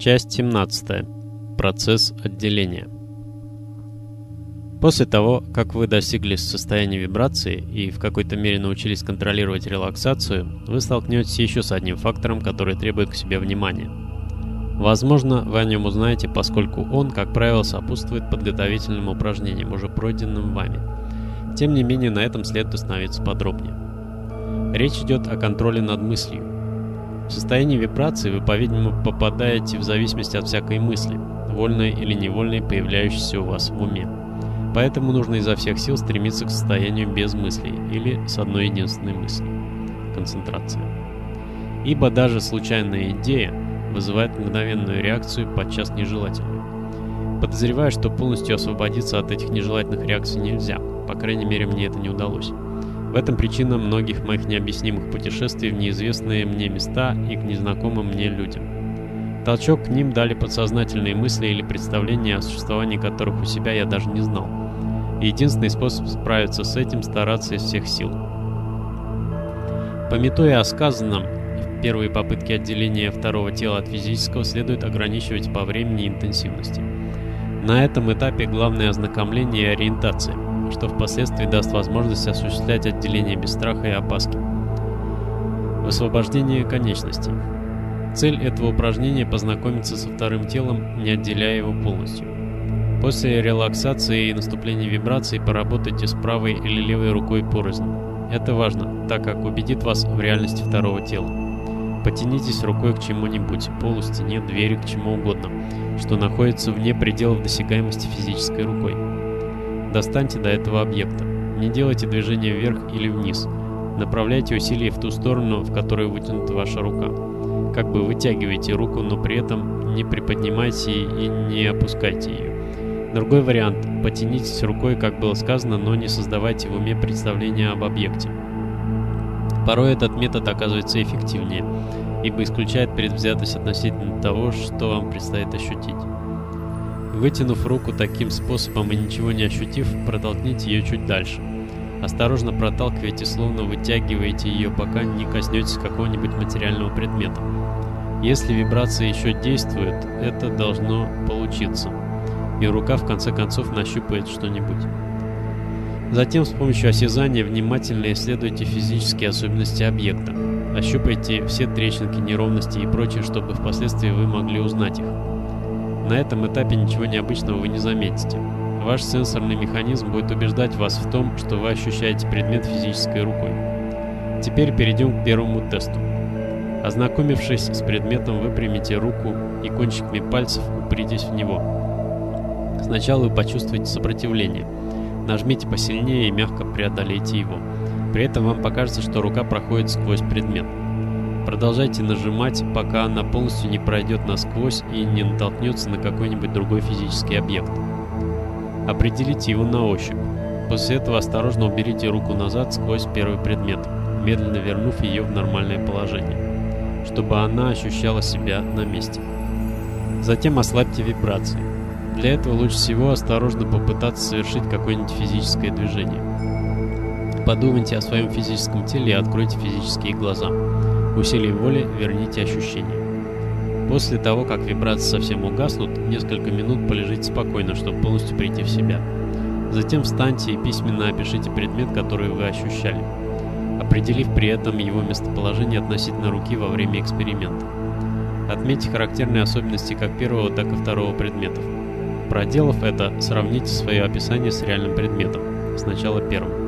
Часть 17. Процесс отделения. После того, как вы достигли состояния вибрации и в какой-то мере научились контролировать релаксацию, вы столкнетесь еще с одним фактором, который требует к себе внимания. Возможно, вы о нем узнаете, поскольку он, как правило, сопутствует подготовительным упражнениям, уже пройденным вами. Тем не менее, на этом следует остановиться подробнее. Речь идет о контроле над мыслью. В состоянии вибрации вы, по-видимому, попадаете в зависимости от всякой мысли, вольной или невольной, появляющейся у вас в уме. Поэтому нужно изо всех сил стремиться к состоянию без мыслей или с одной единственной мыслью – концентрация. Ибо даже случайная идея вызывает мгновенную реакцию, подчас нежелательную. Подозреваю, что полностью освободиться от этих нежелательных реакций нельзя, по крайней мере мне это не удалось. В этом причина многих моих необъяснимых путешествий в неизвестные мне места и к незнакомым мне людям. Толчок к ним дали подсознательные мысли или представления, о существовании которых у себя я даже не знал. И единственный способ справиться с этим – стараться из всех сил. Пометуя о сказанном, первые попытки отделения второго тела от физического следует ограничивать по времени и интенсивности. На этом этапе главное ознакомление и ориентация, что впоследствии даст возможность осуществлять отделение без страха и опаски. Высвобождение конечностей. Цель этого упражнения – познакомиться со вторым телом, не отделяя его полностью. После релаксации и наступления вибраций поработайте с правой или левой рукой порознь. Это важно, так как убедит вас в реальности второго тела. Потянитесь рукой к чему-нибудь, полу, стене, двери, к чему угодно, что находится вне пределов досягаемости физической рукой. Достаньте до этого объекта. Не делайте движения вверх или вниз. Направляйте усилия в ту сторону, в которую вытянута ваша рука как бы вытягивайте руку, но при этом не приподнимайте и не опускайте ее. Другой вариант – потянитесь рукой, как было сказано, но не создавайте в уме представления об объекте. Порой этот метод оказывается эффективнее, ибо исключает предвзятость относительно того, что вам предстоит ощутить. Вытянув руку таким способом и ничего не ощутив, протолкните ее чуть дальше. Осторожно проталкивайте, словно вытягиваете ее, пока не коснетесь какого-нибудь материального предмета. Если вибрация еще действует, это должно получиться, и рука в конце концов нащупает что-нибудь. Затем с помощью осязания внимательно исследуйте физические особенности объекта. Ощупайте все трещинки, неровности и прочее, чтобы впоследствии вы могли узнать их. На этом этапе ничего необычного вы не заметите. Ваш сенсорный механизм будет убеждать вас в том, что вы ощущаете предмет физической рукой. Теперь перейдем к первому тесту. Ознакомившись с предметом, выпрямите руку и кончиками пальцев упритесь в него. Сначала вы почувствуете сопротивление. Нажмите посильнее и мягко преодолейте его. При этом вам покажется, что рука проходит сквозь предмет. Продолжайте нажимать, пока она полностью не пройдет насквозь и не натолкнется на какой-нибудь другой физический объект. Определите его на ощупь. После этого осторожно уберите руку назад сквозь первый предмет, медленно вернув ее в нормальное положение чтобы она ощущала себя на месте. Затем ослабьте вибрации. Для этого лучше всего осторожно попытаться совершить какое-нибудь физическое движение. Подумайте о своем физическом теле и откройте физические глаза. Усилием воли верните ощущения. После того, как вибрации совсем угаснут, несколько минут полежите спокойно, чтобы полностью прийти в себя. Затем встаньте и письменно опишите предмет, который вы ощущали определив при этом его местоположение относительно руки во время эксперимента. Отметьте характерные особенности как первого, так и второго предметов. Проделав это, сравните свое описание с реальным предметом, сначала первым.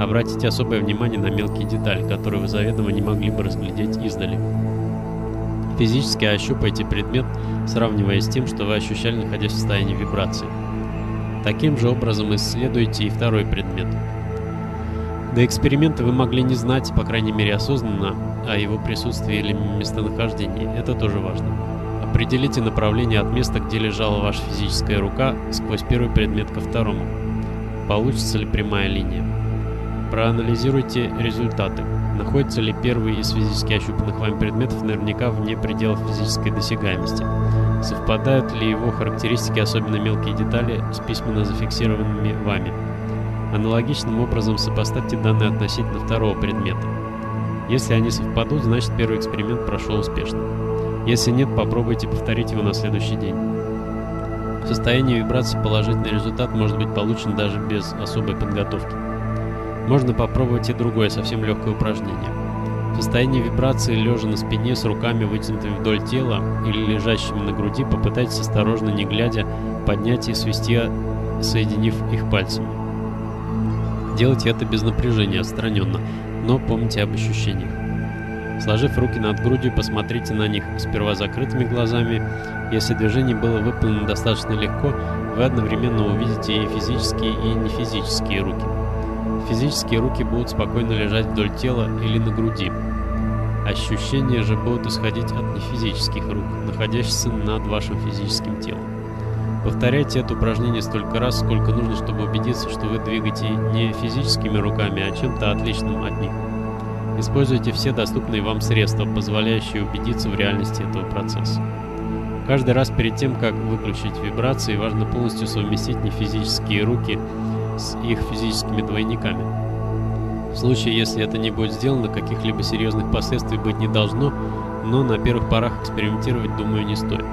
Обратите особое внимание на мелкие детали, которые вы заведомо не могли бы разглядеть издали. Физически ощупайте предмет, сравнивая с тем, что вы ощущали, находясь в состоянии вибрации. Таким же образом исследуйте и второй предмет – до эксперимента вы могли не знать, по крайней мере осознанно, о его присутствии или местонахождении. Это тоже важно. Определите направление от места, где лежала ваша физическая рука, сквозь первый предмет ко второму. Получится ли прямая линия? Проанализируйте результаты. Находится ли первый из физически ощупанных вами предметов наверняка вне пределов физической досягаемости? Совпадают ли его характеристики, особенно мелкие детали, с письменно зафиксированными вами? Аналогичным образом сопоставьте данные относительно второго предмета. Если они совпадут, значит первый эксперимент прошел успешно. Если нет, попробуйте повторить его на следующий день. В состоянии вибрации положительный результат может быть получен даже без особой подготовки. Можно попробовать и другое, совсем легкое упражнение. В состоянии вибрации, лежа на спине с руками вытянутыми вдоль тела или лежащими на груди, попытайтесь осторожно, не глядя, поднять и свести, соединив их пальцами. Делайте это без напряжения, отстраненно, но помните об ощущениях. Сложив руки над грудью, посмотрите на них сперва закрытыми глазами. Если движение было выполнено достаточно легко, вы одновременно увидите и физические, и нефизические руки. Физические руки будут спокойно лежать вдоль тела или на груди. Ощущения же будут исходить от нефизических рук, находящихся над вашим физическим телом. Повторяйте это упражнение столько раз, сколько нужно, чтобы убедиться, что вы двигаете не физическими руками, а чем-то отличным от них. Используйте все доступные вам средства, позволяющие убедиться в реальности этого процесса. Каждый раз перед тем, как выключить вибрации, важно полностью совместить нефизические руки с их физическими двойниками. В случае, если это не будет сделано, каких-либо серьезных последствий быть не должно, но на первых порах экспериментировать, думаю, не стоит.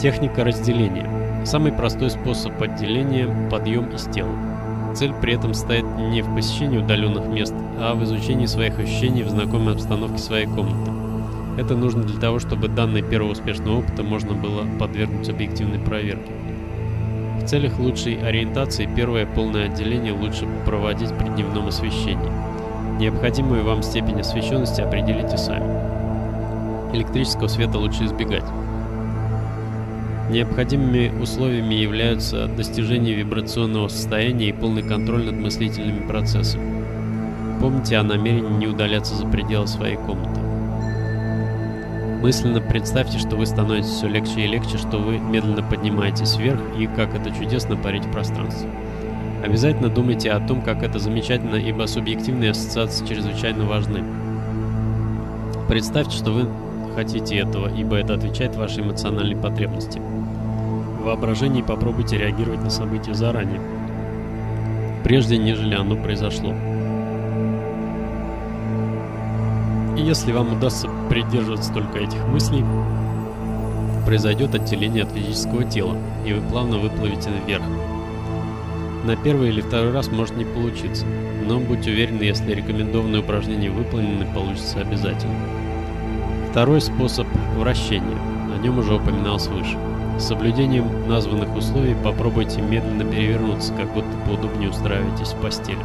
Техника разделения. Самый простой способ отделения – подъем из тела. Цель при этом стоит не в посещении удаленных мест, а в изучении своих ощущений в знакомой обстановке своей комнаты. Это нужно для того, чтобы данные первого успешного опыта можно было подвергнуть объективной проверке. Целях лучшей ориентации первое полное отделение лучше проводить при дневном освещении. Необходимую вам степень освещенности определите сами. Электрического света лучше избегать. Необходимыми условиями являются достижение вибрационного состояния и полный контроль над мыслительными процессами. Помните о намерении не удаляться за пределы своей комнаты. Мысленно представьте, что вы становитесь все легче и легче, что вы медленно поднимаетесь вверх и как это чудесно парить в пространстве. Обязательно думайте о том, как это замечательно, ибо субъективные ассоциации чрезвычайно важны. Представьте, что вы хотите этого, ибо это отвечает вашей эмоциональной потребности воображении попробуйте реагировать на события заранее, прежде нежели оно произошло. И если вам удастся придерживаться только этих мыслей, произойдет отделение от физического тела, и вы плавно выплывете вверх. На первый или второй раз может не получиться, но будьте уверены, если рекомендованные упражнения выполнены, получится обязательно. Второй способ – вращение. О нем уже упоминалось выше. С соблюдением названных условий попробуйте медленно перевернуться, как будто поудобнее устраиваетесь в постели.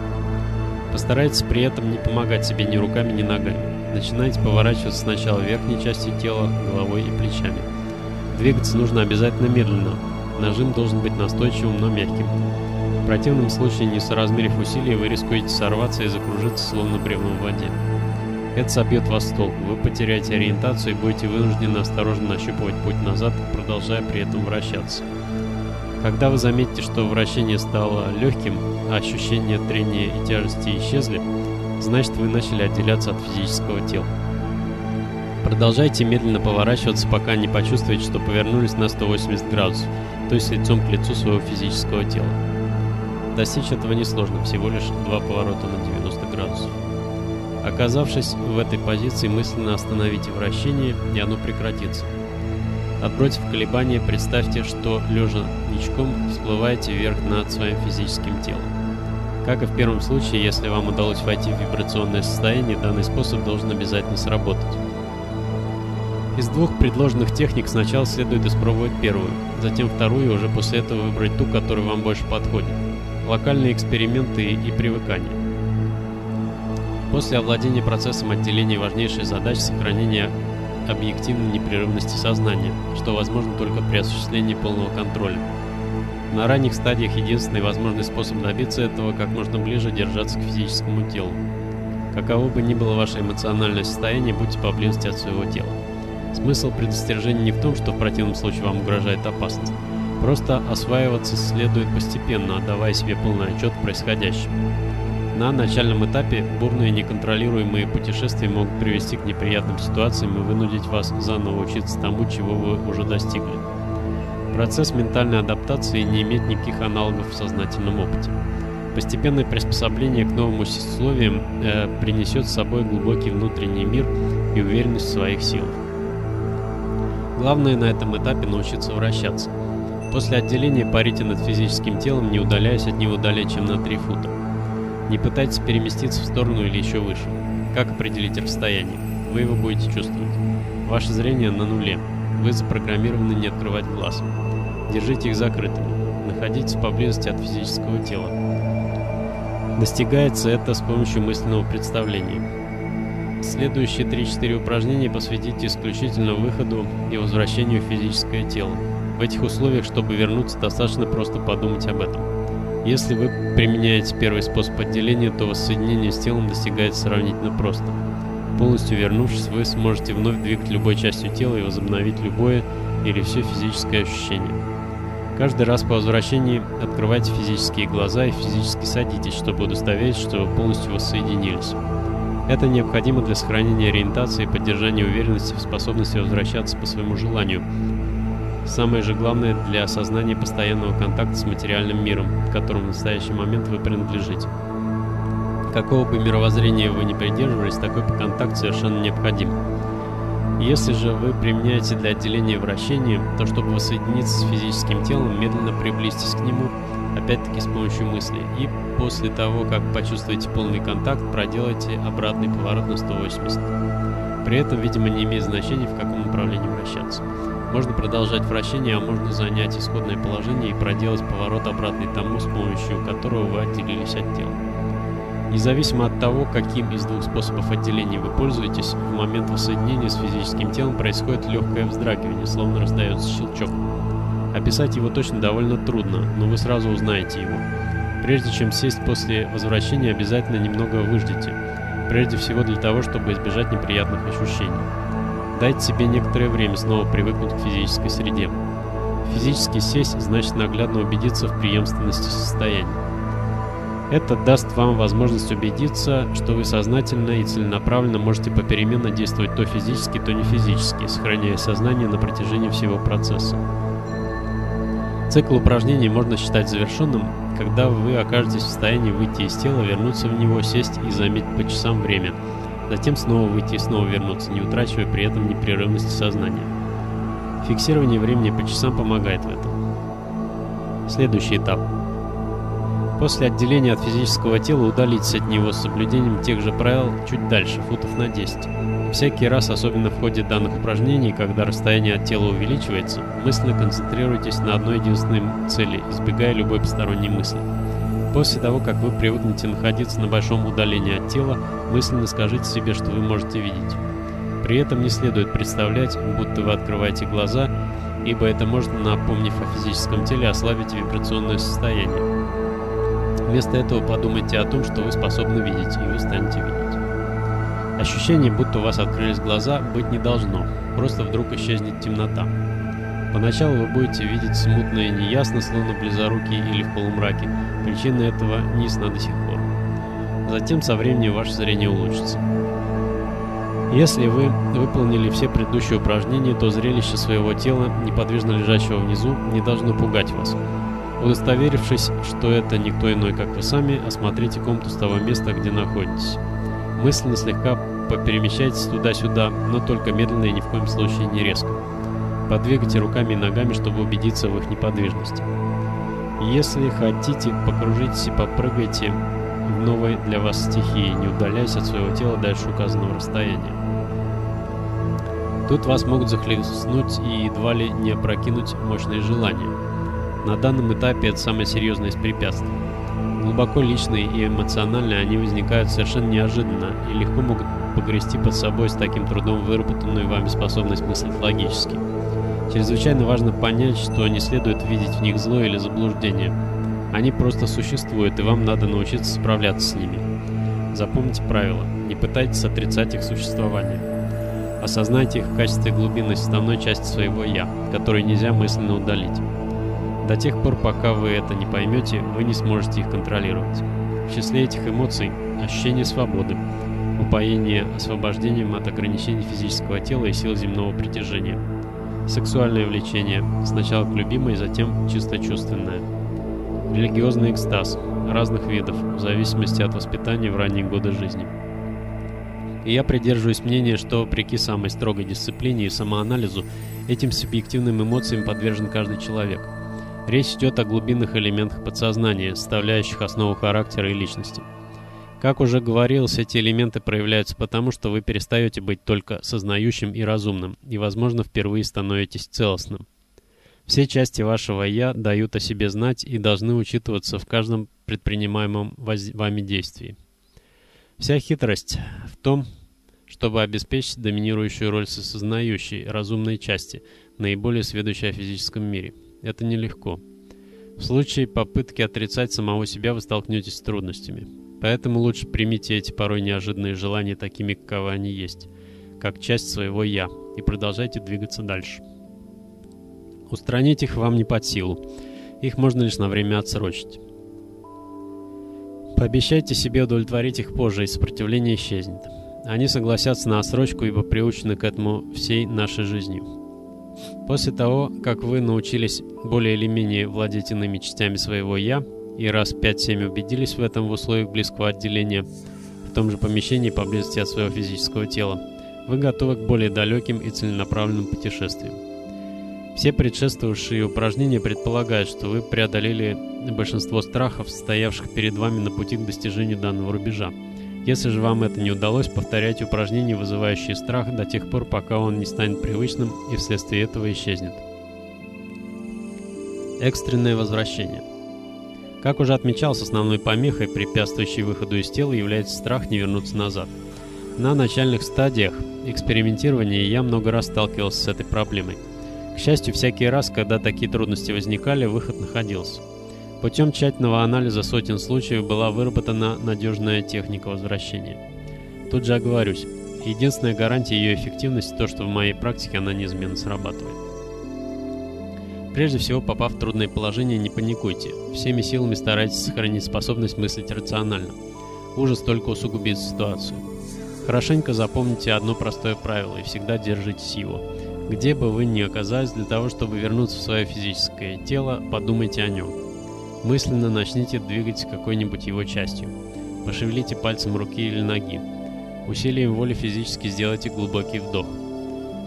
Постарайтесь при этом не помогать себе ни руками, ни ногами. Начинайте поворачиваться сначала верхней частью тела, головой и плечами. Двигаться нужно обязательно медленно. Нажим должен быть настойчивым, но мягким. В противном случае, не соразмерив усилий, вы рискуете сорваться и закружиться, словно бревно в воде. Это собьет вас с толку, вы потеряете ориентацию и будете вынуждены осторожно нащупывать путь назад, продолжая при этом вращаться. Когда вы заметите, что вращение стало легким, а ощущения трения и тяжести исчезли, значит вы начали отделяться от физического тела. Продолжайте медленно поворачиваться, пока не почувствуете, что повернулись на 180 градусов, то есть лицом к лицу своего физического тела. Достичь этого несложно, всего лишь два поворота на 90 градусов. Оказавшись в этой позиции, мысленно остановите вращение, и оно прекратится. Отбросив колебания, представьте, что, лежа ничком, всплываете вверх над своим физическим телом. Как и в первом случае, если вам удалось войти в вибрационное состояние, данный способ должен обязательно сработать. Из двух предложенных техник сначала следует испробовать первую, затем вторую и уже после этого выбрать ту, которая вам больше подходит. Локальные эксперименты и привыкание. После овладения процессом отделения важнейшая задача сохранения объективной непрерывности сознания, что возможно только при осуществлении полного контроля. На ранних стадиях единственный возможный способ добиться этого как можно ближе держаться к физическому телу. Каково бы ни было ваше эмоциональное состояние, будьте поблизости от своего тела. Смысл предостережения не в том, что в противном случае вам угрожает опасность. Просто осваиваться следует постепенно, отдавая себе полный отчет в происходящем. На начальном этапе бурные неконтролируемые путешествия могут привести к неприятным ситуациям и вынудить вас заново учиться тому, чего вы уже достигли. Процесс ментальной адаптации не имеет никаких аналогов в сознательном опыте. Постепенное приспособление к новым условиям э, принесет с собой глубокий внутренний мир и уверенность в своих силах. Главное на этом этапе научиться вращаться. После отделения парите над физическим телом, не удаляясь от него далее, чем на 3 фута. Не пытайтесь переместиться в сторону или еще выше. Как определить расстояние? Вы его будете чувствовать. Ваше зрение на нуле. Вы запрограммированы не открывать глаз. Держите их закрытыми. Находитесь поблизости от физического тела. Достигается это с помощью мысленного представления. Следующие 3-4 упражнения посвятите исключительно выходу и возвращению в физическое тело. В этих условиях, чтобы вернуться, достаточно просто подумать об этом. Если вы применяете первый способ отделения, то воссоединение с телом достигается сравнительно просто. Полностью вернувшись, вы сможете вновь двигать любой частью тела и возобновить любое или все физическое ощущение. Каждый раз по возвращении открывайте физические глаза и физически садитесь, чтобы удостовериться, что вы полностью воссоединились. Это необходимо для сохранения ориентации и поддержания уверенности в способности возвращаться по своему желанию. Самое же главное для осознания постоянного контакта с материальным миром, которому в настоящий момент вы принадлежите. Какого бы мировоззрения вы ни придерживались, такой контакт совершенно необходим. Если же вы применяете для отделения вращения, то чтобы воссоединиться с физическим телом, медленно приблизьтесь к нему, опять-таки с помощью мысли, и после того, как почувствуете полный контакт, проделайте обратный поворот на 180. При этом, видимо, не имеет значения, в каком направлении вращаться. Можно продолжать вращение, а можно занять исходное положение и проделать поворот обратный тому, с помощью которого вы отделились от тела. Независимо от того, каким из двух способов отделения вы пользуетесь, в момент воссоединения с физическим телом происходит легкое вздрагивание, словно раздается щелчок. Описать его точно довольно трудно, но вы сразу узнаете его. Прежде чем сесть после возвращения, обязательно немного выждите, прежде всего для того, чтобы избежать неприятных ощущений. Дайте себе некоторое время снова привыкнуть к физической среде. Физически сесть значит наглядно убедиться в преемственности состояния. Это даст вам возможность убедиться, что вы сознательно и целенаправленно можете попеременно действовать то физически, то не физически, сохраняя сознание на протяжении всего процесса. Цикл упражнений можно считать завершенным, когда вы окажетесь в состоянии выйти из тела, вернуться в него, сесть и заметить по часам время, затем снова выйти и снова вернуться, не утрачивая при этом непрерывности сознания. Фиксирование времени по часам помогает в этом. Следующий этап – После отделения от физического тела удалиться от него с соблюдением тех же правил чуть дальше, футов на 10. Всякий раз, особенно в ходе данных упражнений, когда расстояние от тела увеличивается, мысленно концентрируйтесь на одной единственной цели, избегая любой посторонней мысли. После того, как вы привыкнете находиться на большом удалении от тела, мысленно скажите себе, что вы можете видеть. При этом не следует представлять, будто вы открываете глаза, ибо это может, напомнив о физическом теле, ослабить вибрационное состояние. Вместо этого подумайте о том, что вы способны видеть, и вы станете видеть. Ощущение, будто у вас открылись глаза, быть не должно, просто вдруг исчезнет темнота. Поначалу вы будете видеть смутно и неясно, словно близоруки или в полумраке. Причина этого не ясна до сих пор. Затем со временем ваше зрение улучшится. Если вы выполнили все предыдущие упражнения, то зрелище своего тела, неподвижно лежащего внизу, не должно пугать вас. Удостоверившись, что это никто иной, как вы сами, осмотрите комнату с того места, где находитесь. Мысленно слегка поперемещайтесь туда-сюда, но только медленно и ни в коем случае не резко. Подвигайте руками и ногами, чтобы убедиться в их неподвижности. Если хотите, покружитесь и попрыгайте в новой для вас стихии, не удаляясь от своего тела дальше указанного расстояния. Тут вас могут захлестнуть и едва ли не опрокинуть мощные желания. На данном этапе это самое серьезное из препятствий. Глубоко личные и эмоциональные они возникают совершенно неожиданно и легко могут погрести под собой с таким трудом выработанную вами способность мыслить логически. Чрезвычайно важно понять, что не следует видеть в них зло или заблуждение. Они просто существуют, и вам надо научиться справляться с ними. Запомните правило, не пытайтесь отрицать их существование. Осознайте их в качестве глубинной составной части своего «я», которую нельзя мысленно удалить. До тех пор, пока вы это не поймете, вы не сможете их контролировать. В числе этих эмоций ощущение свободы, упоение освобождением от ограничений физического тела и сил земного притяжения, сексуальное влечение, сначала к любимой, затем чисто чувственное, религиозный экстаз разных видов, в зависимости от воспитания в ранние годы жизни. И я придерживаюсь мнения, что, вопреки самой строгой дисциплине и самоанализу, этим субъективным эмоциям подвержен каждый человек. Речь идет о глубинных элементах подсознания, составляющих основу характера и личности. Как уже говорилось, эти элементы проявляются потому, что вы перестаете быть только сознающим и разумным, и, возможно, впервые становитесь целостным. Все части вашего «я» дают о себе знать и должны учитываться в каждом предпринимаемом вами действии. Вся хитрость в том, чтобы обеспечить доминирующую роль сознающей, разумной части, наиболее сведущей о физическом мире. Это нелегко. В случае попытки отрицать самого себя вы столкнетесь с трудностями. Поэтому лучше примите эти порой неожиданные желания такими, каковы они есть, как часть своего «я», и продолжайте двигаться дальше. Устранить их вам не под силу. Их можно лишь на время отсрочить. Пообещайте себе удовлетворить их позже, и сопротивление исчезнет. Они согласятся на отсрочку, ибо приучены к этому всей нашей жизнью. После того, как вы научились более или менее владеть иными частями своего «я», и раз 5-7 убедились в этом в условиях близкого отделения, в том же помещении поблизости от своего физического тела, вы готовы к более далеким и целенаправленным путешествиям. Все предшествовавшие упражнения предполагают, что вы преодолели большинство страхов, стоявших перед вами на пути к достижению данного рубежа. Если же вам это не удалось, повторяйте упражнения, вызывающие страх до тех пор, пока он не станет привычным и вследствие этого исчезнет. Экстренное возвращение. Как уже отмечалось, основной помехой, препятствующей выходу из тела, является страх не вернуться назад. На начальных стадиях экспериментирования я много раз сталкивался с этой проблемой. К счастью, всякий раз, когда такие трудности возникали, выход находился. Путем тщательного анализа сотен случаев была выработана надежная техника возвращения. Тут же оговорюсь, единственная гарантия ее эффективности то, что в моей практике она неизменно срабатывает. Прежде всего, попав в трудное положение, не паникуйте. Всеми силами старайтесь сохранить способность мыслить рационально. Ужас только усугубит ситуацию. Хорошенько запомните одно простое правило и всегда держитесь его. Где бы вы ни оказались, для того, чтобы вернуться в свое физическое тело, подумайте о нем. Мысленно начните двигать какой-нибудь его частью. Пошевелите пальцем руки или ноги. Усилием воли физически сделайте глубокий вдох.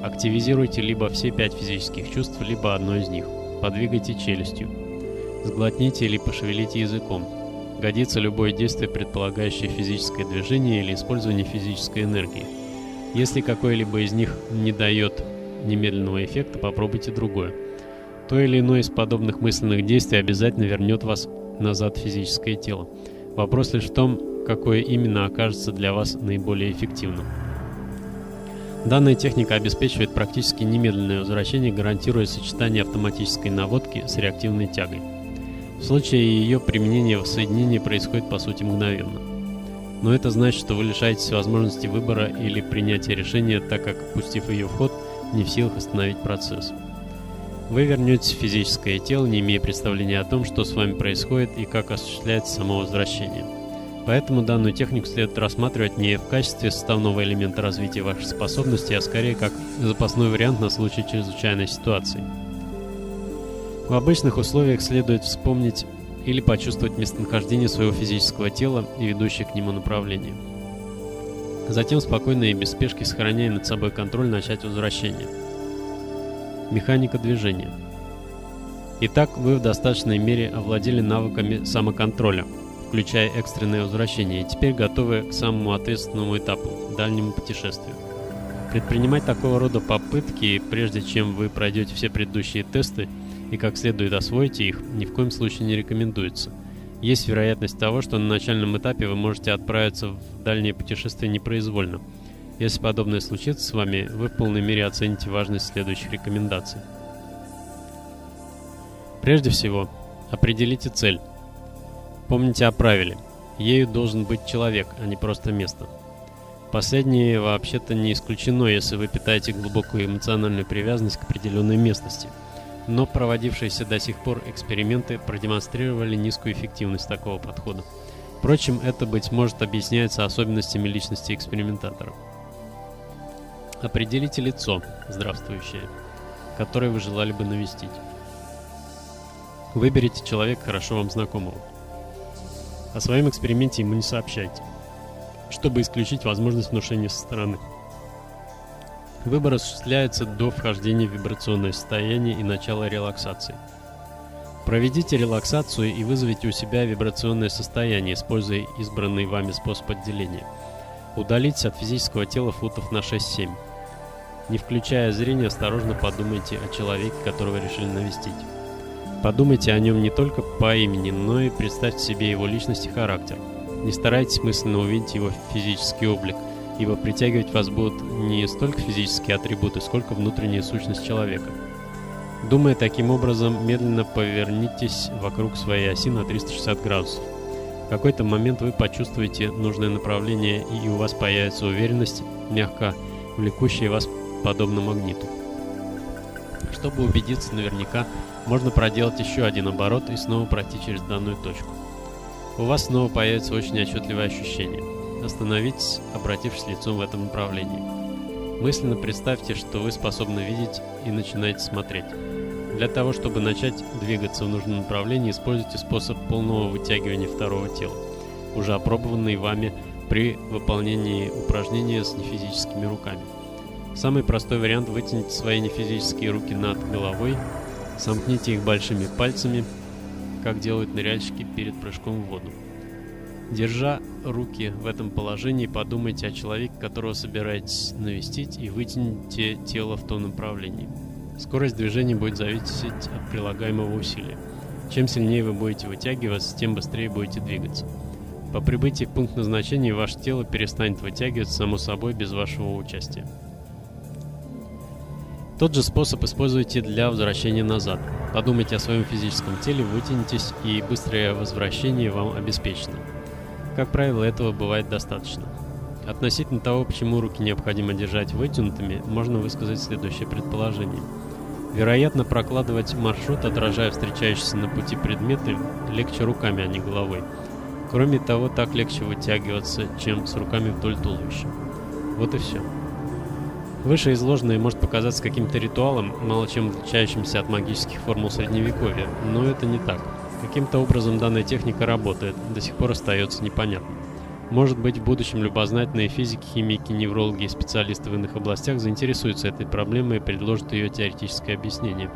Активизируйте либо все пять физических чувств, либо одно из них. Подвигайте челюстью. Сглотните или пошевелите языком. Годится любое действие, предполагающее физическое движение или использование физической энергии. Если какое-либо из них не дает немедленного эффекта, попробуйте другое. То или иное из подобных мысленных действий обязательно вернет вас назад в физическое тело. Вопрос лишь в том, какое именно окажется для вас наиболее эффективным. Данная техника обеспечивает практически немедленное возвращение, гарантируя сочетание автоматической наводки с реактивной тягой. В случае ее применения воссоединение происходит по сути мгновенно. Но это значит, что вы лишаетесь возможности выбора или принятия решения, так как, пустив ее в ход, не в силах остановить процесс. Вы вернетесь в физическое тело, не имея представления о том, что с вами происходит и как осуществляется само возвращение. Поэтому данную технику следует рассматривать не в качестве составного элемента развития ваших способностей, а скорее как запасной вариант на случай чрезвычайной ситуации. В обычных условиях следует вспомнить или почувствовать местонахождение своего физического тела и ведущее к нему направление. Затем спокойно и без спешки, сохраняя над собой контроль, начать возвращение. Механика движения. Итак, вы в достаточной мере овладели навыками самоконтроля, включая экстренное возвращение, и теперь готовы к самому ответственному этапу – дальнему путешествию. Предпринимать такого рода попытки, прежде чем вы пройдете все предыдущие тесты и как следует освоите их, ни в коем случае не рекомендуется – есть вероятность того, что на начальном этапе вы можете отправиться в дальнее путешествие непроизвольно. Если подобное случится с вами, вы в полной мере оцените важность следующих рекомендаций. Прежде всего, определите цель. Помните о правиле. Ею должен быть человек, а не просто место. Последнее вообще-то не исключено, если вы питаете глубокую эмоциональную привязанность к определенной местности – но проводившиеся до сих пор эксперименты продемонстрировали низкую эффективность такого подхода. Впрочем, это, быть может, объясняется особенностями личности экспериментаторов. Определите лицо, здравствующее, которое вы желали бы навестить. Выберите человека, хорошо вам знакомого. О своем эксперименте ему не сообщайте. чтобы исключить возможность внушения со стороны. Выбор осуществляется до вхождения в вибрационное состояние и начала релаксации. Проведите релаксацию и вызовите у себя вибрационное состояние, используя избранный вами способ отделения. Удалитесь от физического тела футов на 6-7. Не включая зрение, осторожно подумайте о человеке, которого решили навестить. Подумайте о нем не только по имени, но и представьте себе его личность и характер. Не старайтесь мысленно увидеть его физический облик, ибо притягивать вас будут не столько физические атрибуты, сколько внутренняя сущность человека. Думая таким образом, медленно повернитесь вокруг своей оси на 360 градусов. В какой-то момент вы почувствуете нужное направление, и у вас появится уверенность, мягко влекущая вас подобно магниту. Чтобы убедиться наверняка, можно проделать еще один оборот и снова пройти через данную точку. У вас снова появится очень отчетливое ощущение. Остановитесь, обратившись лицом в этом направлении. Мысленно представьте, что вы способны видеть и начинаете смотреть. Для того, чтобы начать двигаться в нужном направлении, используйте способ полного вытягивания второго тела, уже опробованный вами при выполнении упражнения с нефизическими руками. Самый простой вариант – вытяните свои нефизические руки над головой, сомкните их большими пальцами, как делают ныряльщики перед прыжком в воду. Держа руки в этом положении, подумайте о человеке, которого собираетесь навестить, и вытяните тело в том направлении. Скорость движения будет зависеть от прилагаемого усилия. Чем сильнее вы будете вытягиваться, тем быстрее будете двигаться. По прибытии в пункт назначения ваше тело перестанет вытягиваться само собой без вашего участия. Тот же способ используйте для возвращения назад. Подумайте о своем физическом теле, вытянитесь, и быстрое возвращение вам обеспечено. Как правило, этого бывает достаточно. Относительно того, почему руки необходимо держать вытянутыми, можно высказать следующее предположение. Вероятно, прокладывать маршрут, отражая встречающиеся на пути предметы, легче руками, а не головой. Кроме того, так легче вытягиваться, чем с руками вдоль туловища. Вот и все. Вышеизложенное может показаться каким-то ритуалом, мало чем отличающимся от магических формул Средневековья, но это не так. Каким-то образом данная техника работает, до сих пор остается непонятным. Может быть, в будущем любознательные физики, химики, неврологи и специалисты в иных областях заинтересуются этой проблемой и предложат ее теоретическое объяснение.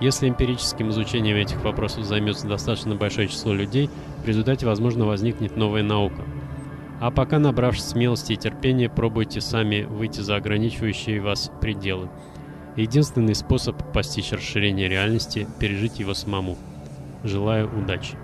Если эмпирическим изучением этих вопросов займется достаточно большое число людей, в результате, возможно, возникнет новая наука – а пока, набравшись смелости и терпения, пробуйте сами выйти за ограничивающие вас пределы. Единственный способ постичь расширение реальности – пережить его самому. Желаю удачи.